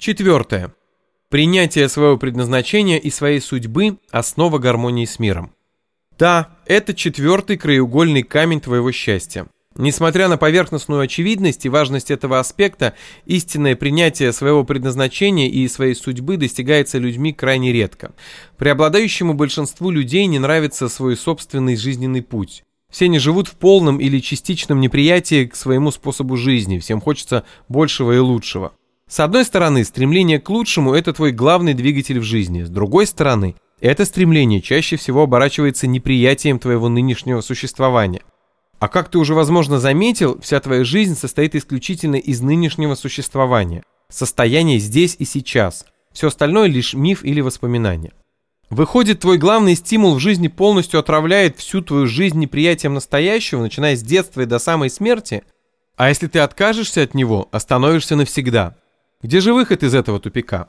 Четвертое. Принятие своего предназначения и своей судьбы – основа гармонии с миром. Да, это четвертый краеугольный камень твоего счастья. Несмотря на поверхностную очевидность и важность этого аспекта, истинное принятие своего предназначения и своей судьбы достигается людьми крайне редко. Преобладающему большинству людей не нравится свой собственный жизненный путь. Все они живут в полном или частичном неприятии к своему способу жизни, всем хочется большего и лучшего. С одной стороны, стремление к лучшему – это твой главный двигатель в жизни, с другой стороны, это стремление чаще всего оборачивается неприятием твоего нынешнего существования. А как ты уже, возможно, заметил, вся твоя жизнь состоит исключительно из нынешнего существования, состояния здесь и сейчас. Все остальное лишь миф или воспоминание. Выходит, твой главный стимул в жизни полностью отравляет всю твою жизнь неприятием настоящего, начиная с детства и до самой смерти? А если ты откажешься от него, остановишься навсегда. Где же выход из этого тупика?